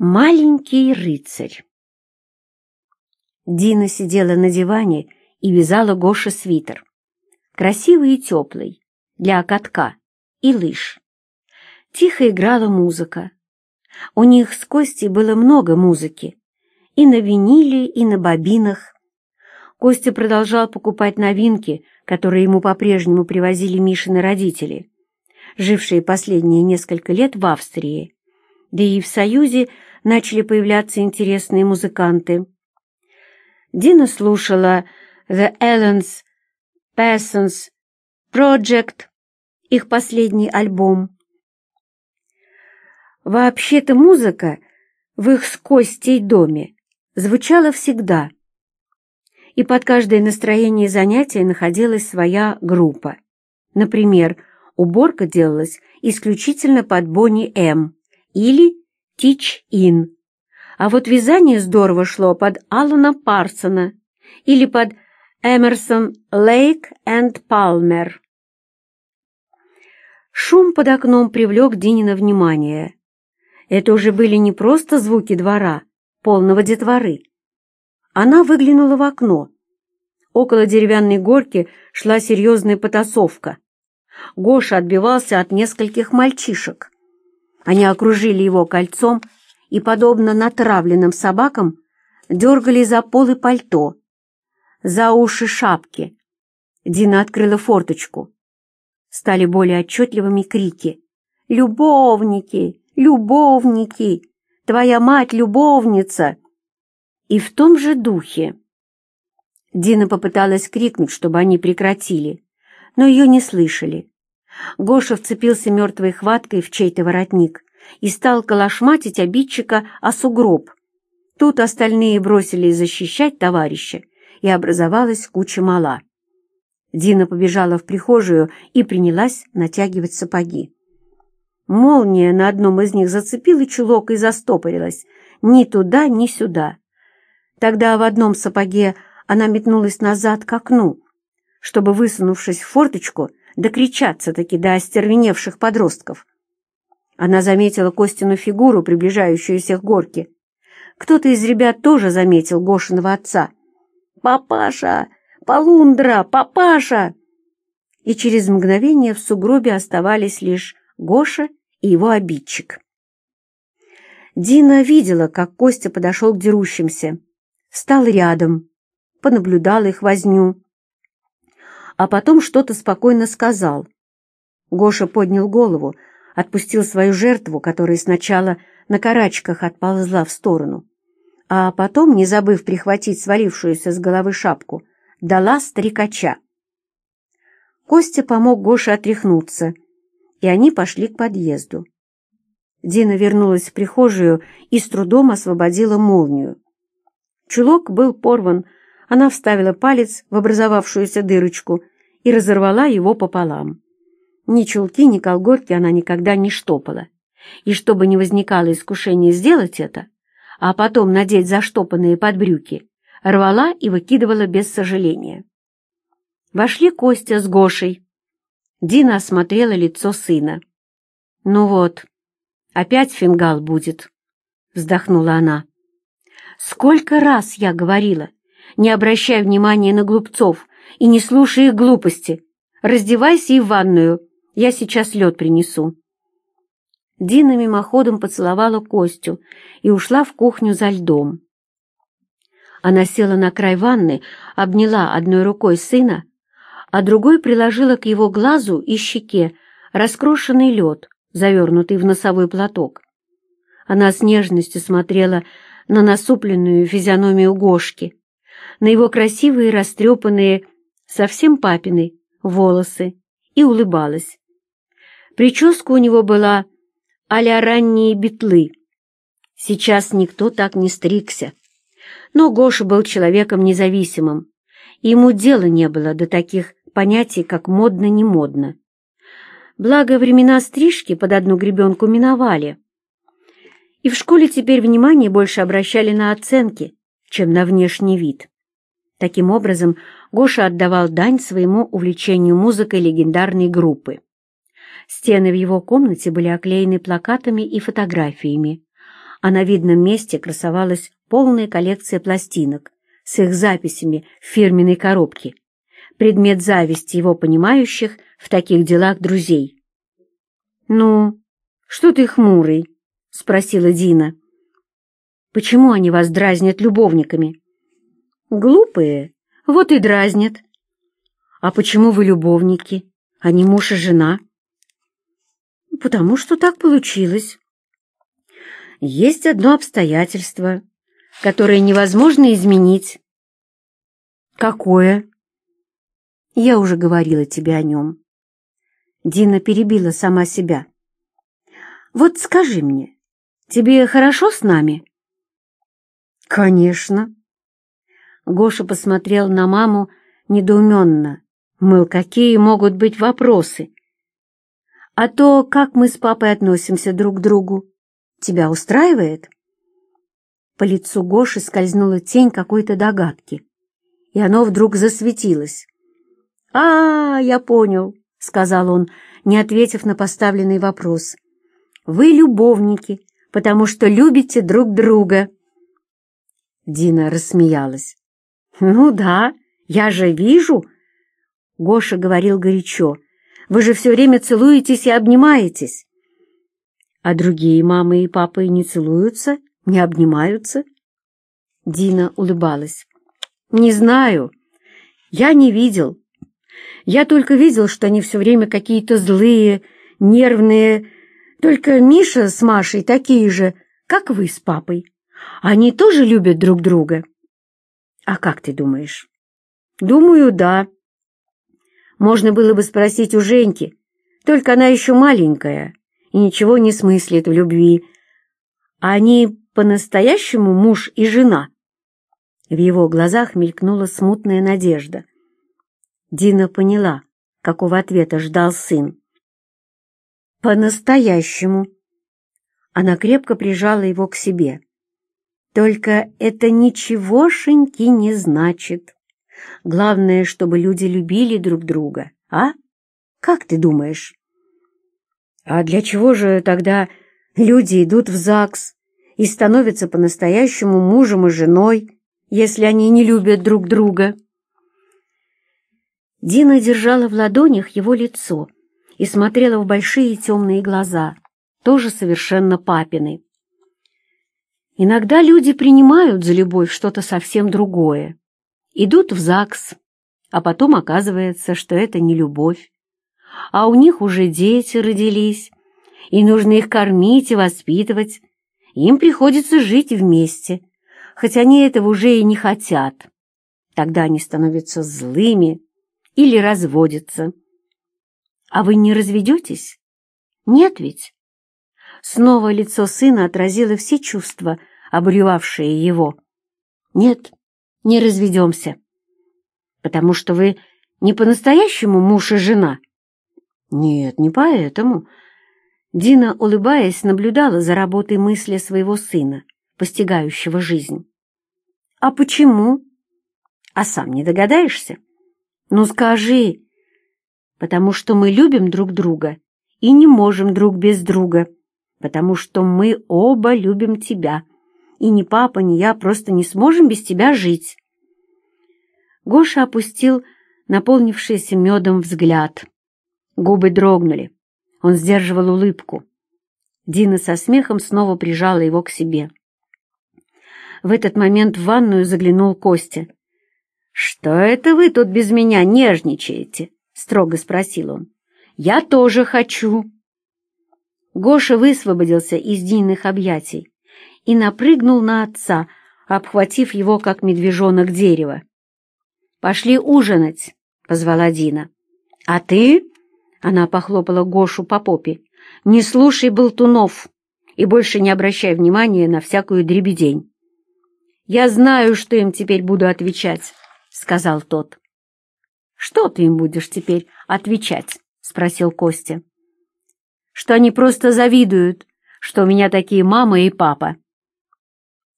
Маленький рыцарь. Дина сидела на диване и вязала Гоше свитер. Красивый и теплый, для катка и лыж. Тихо играла музыка. У них с Костей было много музыки. И на виниле, и на бобинах. Костя продолжал покупать новинки, которые ему по-прежнему привозили Мишины родители, жившие последние несколько лет в Австрии. Да и в Союзе начали появляться интересные музыканты. Дина слушала The Ellens Parsons Project, их последний альбом. Вообще-то музыка в их с Костей доме звучала всегда, и под каждое настроение занятия находилась своя группа. Например, уборка делалась исключительно под Бонни М. или Тич-Ин. А вот вязание здорово шло под Алана Парсона или под Эмерсон Лейк энд Палмер. Шум под окном привлек Динина внимание. Это уже были не просто звуки двора, полного детворы. Она выглянула в окно. Около деревянной горки шла серьезная потасовка. Гоша отбивался от нескольких мальчишек. Они окружили его кольцом и, подобно натравленным собакам, дергали за полы пальто, за уши шапки. Дина открыла форточку. Стали более отчетливыми крики. «Любовники! Любовники! Твоя мать любовница!» И в том же духе. Дина попыталась крикнуть, чтобы они прекратили, но ее не слышали. Гоша вцепился мертвой хваткой в чей-то воротник и стал калашматить обидчика о сугроб. Тут остальные бросились защищать товарища, и образовалась куча мала. Дина побежала в прихожую и принялась натягивать сапоги. Молния на одном из них зацепила чулок и застопорилась. Ни туда, ни сюда. Тогда в одном сапоге она метнулась назад к окну, чтобы, высунувшись в форточку, докричаться-таки до остервеневших подростков. Она заметила Костину фигуру, приближающуюся к горке. Кто-то из ребят тоже заметил Гошиного отца. «Папаша! Полундра! Папаша!» И через мгновение в сугробе оставались лишь Гоша и его обидчик. Дина видела, как Костя подошел к дерущимся, встал рядом, понаблюдал их возню, а потом что-то спокойно сказал. Гоша поднял голову, отпустил свою жертву, которая сначала на карачках отползла в сторону, а потом, не забыв прихватить свалившуюся с головы шапку, дала старикача. Костя помог Гоше отряхнуться, и они пошли к подъезду. Дина вернулась в прихожую и с трудом освободила молнию. Чулок был порван она вставила палец в образовавшуюся дырочку и разорвала его пополам. Ни чулки, ни колготки она никогда не штопала. И чтобы не возникало искушения сделать это, а потом надеть заштопанные подбрюки, рвала и выкидывала без сожаления. Вошли Костя с Гошей. Дина осмотрела лицо сына. «Ну вот, опять фингал будет», — вздохнула она. «Сколько раз я говорила, не обращай внимания на глупцов и не слушай их глупости. Раздевайся и в ванную, я сейчас лед принесу». Дина мимоходом поцеловала Костю и ушла в кухню за льдом. Она села на край ванны, обняла одной рукой сына, а другой приложила к его глазу и щеке раскрошенный лед, завернутый в носовой платок. Она с нежностью смотрела на насупленную физиономию Гошки, на его красивые растрепанные, совсем папины, волосы и улыбалась. Прическа у него была а-ля ранние битлы. Сейчас никто так не стригся. Но Гоша был человеком независимым, и ему дела не было до таких понятий, как модно-не модно. Благо, времена стрижки под одну гребенку миновали. И в школе теперь внимание больше обращали на оценки, чем на внешний вид. Таким образом, Гоша отдавал дань своему увлечению музыкой легендарной группы. Стены в его комнате были оклеены плакатами и фотографиями, а на видном месте красовалась полная коллекция пластинок с их записями в фирменной коробке, предмет зависти его понимающих в таких делах друзей. «Ну, что ты хмурый?» — спросила Дина. «Почему они вас дразнят любовниками?» «Глупые, вот и дразнят». «А почему вы любовники, а не муж и жена?» «Потому что так получилось». «Есть одно обстоятельство, которое невозможно изменить». «Какое?» «Я уже говорила тебе о нем». Дина перебила сама себя. «Вот скажи мне, тебе хорошо с нами?» «Конечно». Гоша посмотрел на маму недоуменно. Мыл, какие могут быть вопросы? А то, как мы с папой относимся друг к другу, тебя устраивает? По лицу Гоши скользнула тень какой-то догадки, и оно вдруг засветилось. «А, я понял», — сказал он, не ответив на поставленный вопрос. «Вы любовники, потому что любите друг друга». Дина рассмеялась. «Ну да, я же вижу!» Гоша говорил горячо. «Вы же все время целуетесь и обнимаетесь!» «А другие мамы и папы не целуются, не обнимаются?» Дина улыбалась. «Не знаю. Я не видел. Я только видел, что они все время какие-то злые, нервные. Только Миша с Машей такие же, как вы с папой. Они тоже любят друг друга?» А как ты думаешь? Думаю, да. Можно было бы спросить у Женьки, только она еще маленькая и ничего не смыслит в любви. Они по-настоящему муж и жена? В его глазах мелькнула смутная надежда. Дина поняла, какого ответа ждал сын. «По-настоящему». Она крепко прижала его к себе. Только это ничегошеньки не значит. Главное, чтобы люди любили друг друга, а? Как ты думаешь? А для чего же тогда люди идут в ЗАГС и становятся по-настоящему мужем и женой, если они не любят друг друга? Дина держала в ладонях его лицо и смотрела в большие темные глаза, тоже совершенно папины. Иногда люди принимают за любовь что-то совсем другое, идут в ЗАГС, а потом оказывается, что это не любовь, а у них уже дети родились, и нужно их кормить и воспитывать, им приходится жить вместе, хоть они этого уже и не хотят. Тогда они становятся злыми или разводятся. А вы не разведетесь? Нет ведь? Снова лицо сына отразило все чувства, обуревавшие его. «Нет, не разведемся. Потому что вы не по-настоящему муж и жена?» «Нет, не поэтому». Дина, улыбаясь, наблюдала за работой мысли своего сына, постигающего жизнь. «А почему?» «А сам не догадаешься?» «Ну скажи!» «Потому что мы любим друг друга и не можем друг без друга, потому что мы оба любим тебя» и ни папа, ни я просто не сможем без тебя жить. Гоша опустил наполнившийся медом взгляд. Губы дрогнули. Он сдерживал улыбку. Дина со смехом снова прижала его к себе. В этот момент в ванную заглянул Костя. «Что это вы тут без меня нежничаете?» — строго спросил он. «Я тоже хочу». Гоша высвободился из Дининых объятий и напрыгнул на отца, обхватив его, как медвежонок, дерево. «Пошли ужинать», — позвала Дина. «А ты?» — она похлопала Гошу по попе. «Не слушай болтунов и больше не обращай внимания на всякую дребедень». «Я знаю, что им теперь буду отвечать», — сказал тот. «Что ты им будешь теперь отвечать?» — спросил Костя. «Что они просто завидуют, что у меня такие мама и папа».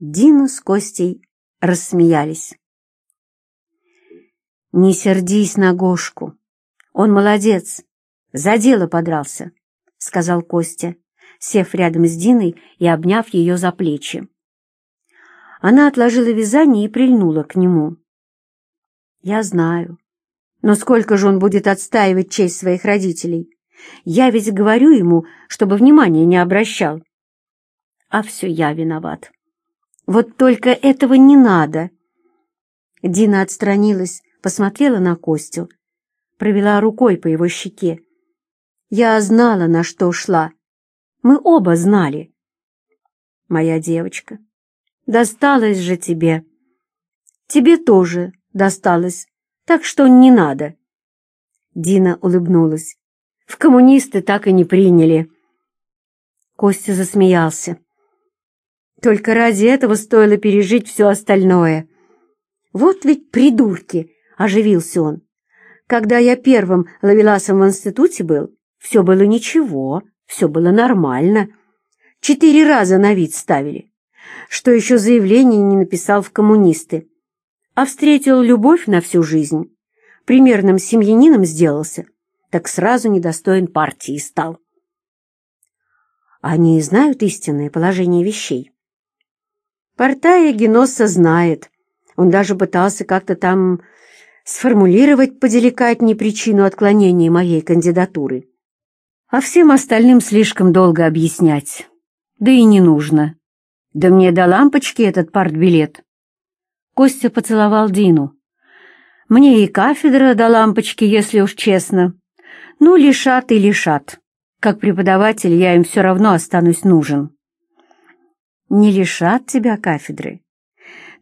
Дина с Костей рассмеялись. «Не сердись на Гошку. Он молодец, за дело подрался», — сказал Костя, сев рядом с Диной и обняв ее за плечи. Она отложила вязание и прильнула к нему. «Я знаю. Но сколько же он будет отстаивать честь своих родителей? Я ведь говорю ему, чтобы внимания не обращал. А все я виноват. Вот только этого не надо». Дина отстранилась, посмотрела на Костю, провела рукой по его щеке. Я знала, на что шла. Мы оба знали. Моя девочка, досталось же тебе. Тебе тоже досталось, так что не надо. Дина улыбнулась. В коммунисты так и не приняли. Костя засмеялся. Только ради этого стоило пережить все остальное. «Вот ведь придурки!» — оживился он. «Когда я первым ловеласом в институте был, все было ничего, все было нормально. Четыре раза на вид ставили. Что еще заявление не написал в коммунисты. А встретил любовь на всю жизнь. Примерным семьянином сделался, так сразу недостоин партии стал. Они знают истинное положение вещей. Портая Геноса знает, он даже пытался как-то там сформулировать поделикатнее причину отклонения моей кандидатуры. А всем остальным слишком долго объяснять. Да и не нужно. Да мне до лампочки этот партбилет. Костя поцеловал Дину. Мне и кафедра до лампочки, если уж честно. Ну, лишат и лишат. Как преподаватель я им все равно останусь нужен. Не лишат тебя кафедры.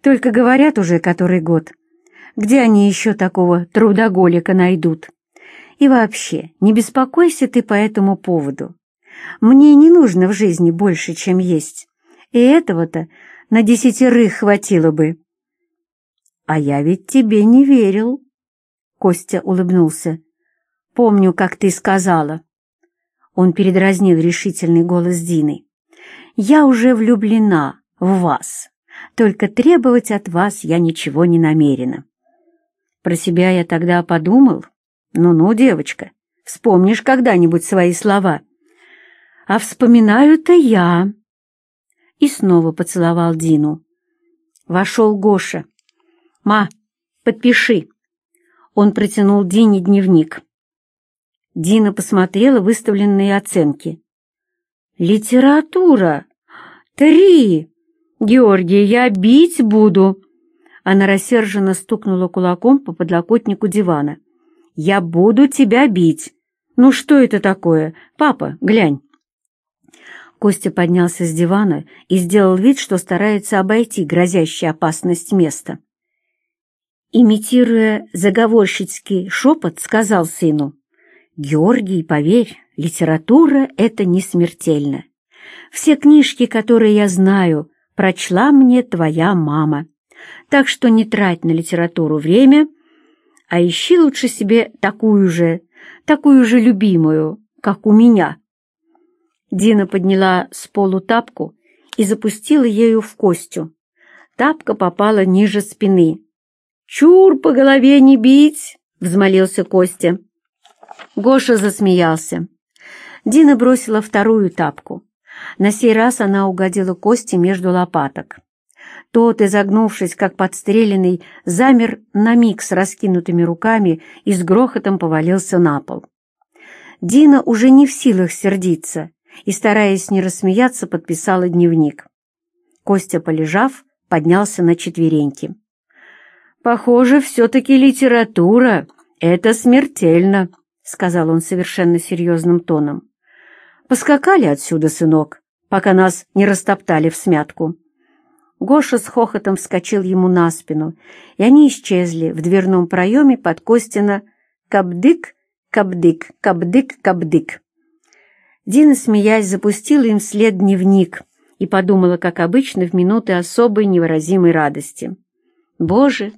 Только говорят уже который год. Где они еще такого трудоголика найдут? И вообще, не беспокойся ты по этому поводу. Мне не нужно в жизни больше, чем есть. И этого-то на десятерых хватило бы. А я ведь тебе не верил. Костя улыбнулся. Помню, как ты сказала. Он передразнил решительный голос Дины. Я уже влюблена в вас. Только требовать от вас я ничего не намерена. Про себя я тогда подумал. Ну-ну, девочка, вспомнишь когда-нибудь свои слова. А вспоминаю-то я. И снова поцеловал Дину. Вошел Гоша. «Ма, подпиши». Он протянул Дине дневник. Дина посмотрела выставленные оценки. «Литература! Три!» «Георгий, я бить буду!» Она рассерженно стукнула кулаком по подлокотнику дивана. «Я буду тебя бить! Ну что это такое? Папа, глянь!» Костя поднялся с дивана и сделал вид, что старается обойти грозящую опасность места. Имитируя заговорщицкий шепот, сказал сыну, «Георгий, поверь, литература — это не смертельно. Все книжки, которые я знаю, прочла мне твоя мама. Так что не трать на литературу время, а ищи лучше себе такую же, такую же любимую, как у меня». Дина подняла с полу тапку и запустила ею в Костю. Тапка попала ниже спины. «Чур, по голове не бить!» — взмолился Костя. Гоша засмеялся. Дина бросила вторую тапку. На сей раз она угодила Кости между лопаток. Тот, изогнувшись, как подстреленный, замер на миг с раскинутыми руками и с грохотом повалился на пол. Дина уже не в силах сердиться и, стараясь не рассмеяться, подписала дневник. Костя, полежав, поднялся на четвереньки. «Похоже, все-таки литература — это смертельно», — сказал он совершенно серьезным тоном. Поскакали отсюда, сынок, пока нас не растоптали в смятку. Гоша с хохотом вскочил ему на спину, и они исчезли в дверном проеме под Костина «Кабдык, кабдык, кабдык, кабдык». Дина, смеясь, запустила им вслед дневник и подумала, как обычно, в минуты особой невыразимой радости. «Боже,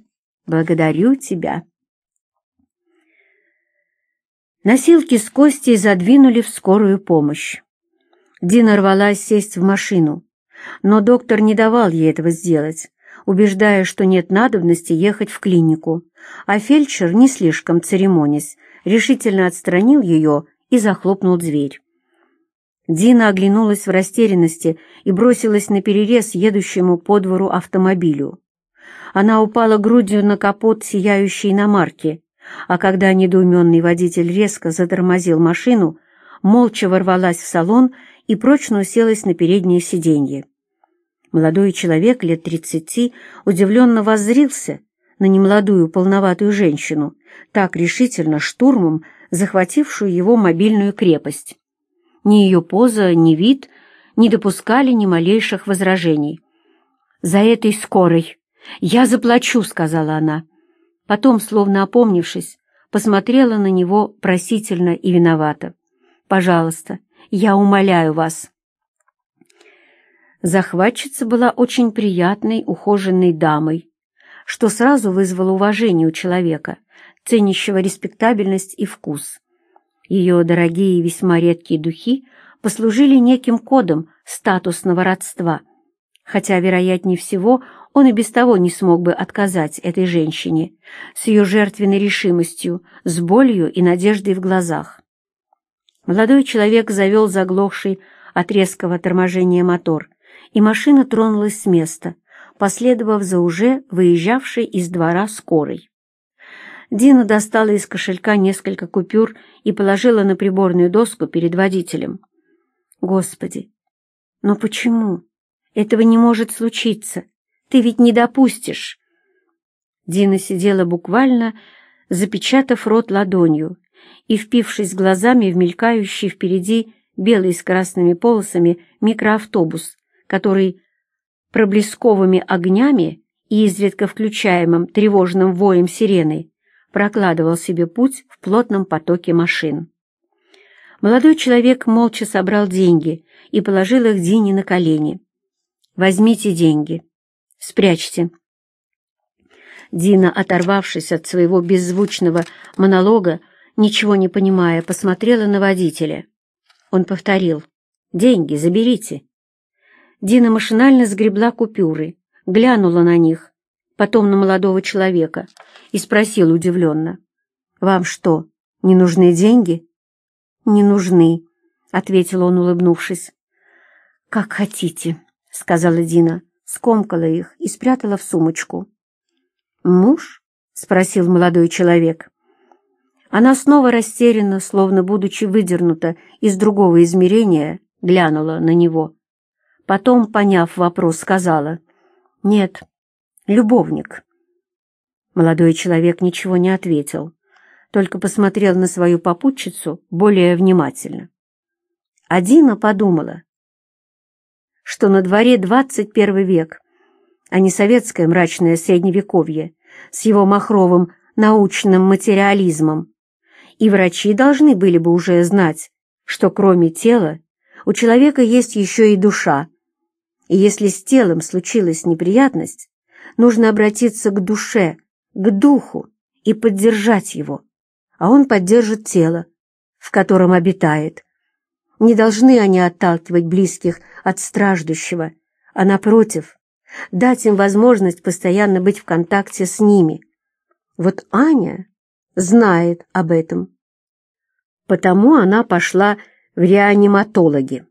благодарю Тебя!» Носилки с Костей задвинули в скорую помощь. Дина рвалась сесть в машину, но доктор не давал ей этого сделать, убеждая, что нет надобности ехать в клинику, а фельдшер, не слишком церемонясь, решительно отстранил ее и захлопнул дверь. Дина оглянулась в растерянности и бросилась на перерез едущему по двору автомобилю. Она упала грудью на капот сияющей иномарки, а когда недоуменный водитель резко затормозил машину, молча ворвалась в салон и прочно уселась на переднее сиденье. Молодой человек лет тридцати удивленно воззрился на немолодую полноватую женщину, так решительно штурмом захватившую его мобильную крепость. Ни ее поза, ни вид не допускали ни малейших возражений. «За этой скорой! Я заплачу!» — сказала она. Потом, словно опомнившись, посмотрела на него просительно и виновато. «Пожалуйста, я умоляю вас». Захватчица была очень приятной, ухоженной дамой, что сразу вызвало уважение у человека, ценящего респектабельность и вкус. Ее дорогие и весьма редкие духи послужили неким кодом статусного родства, хотя, вероятнее всего, он и без того не смог бы отказать этой женщине с ее жертвенной решимостью, с болью и надеждой в глазах. Молодой человек завел заглохший от резкого торможения мотор, и машина тронулась с места, последовав за уже выезжавшей из двора скорой. Дина достала из кошелька несколько купюр и положила на приборную доску перед водителем. «Господи! Но почему? Этого не может случиться. Ты ведь не допустишь!» Дина сидела буквально, запечатав рот ладонью и впившись глазами в мелькающий впереди белый с красными полосами микроавтобус, который проблесковыми огнями и изредка включаемым тревожным воем сирены прокладывал себе путь в плотном потоке машин. Молодой человек молча собрал деньги и положил их Дине на колени. «Возьмите деньги. Спрячьте». Дина, оторвавшись от своего беззвучного монолога, ничего не понимая, посмотрела на водителя. Он повторил «Деньги заберите». Дина машинально сгребла купюры, глянула на них потом на молодого человека и спросил удивленно. «Вам что, не нужны деньги?» «Не нужны», — ответил он, улыбнувшись. «Как хотите», — сказала Дина, скомкала их и спрятала в сумочку. «Муж?» — спросил молодой человек. Она снова растерянно, словно будучи выдернута из другого измерения, глянула на него. Потом, поняв вопрос, сказала, «Нет, любовник». Молодой человек ничего не ответил, только посмотрел на свою попутчицу более внимательно. Адина подумала, что на дворе 21 век, а не советское мрачное средневековье с его махровым научным материализмом, и врачи должны были бы уже знать, что кроме тела у человека есть еще и душа, и если с телом случилась неприятность, нужно обратиться к душе, к духу и поддержать его, а он поддержит тело, в котором обитает. Не должны они отталкивать близких от страждущего, а напротив, дать им возможность постоянно быть в контакте с ними. Вот Аня знает об этом. Потому она пошла в реаниматологи.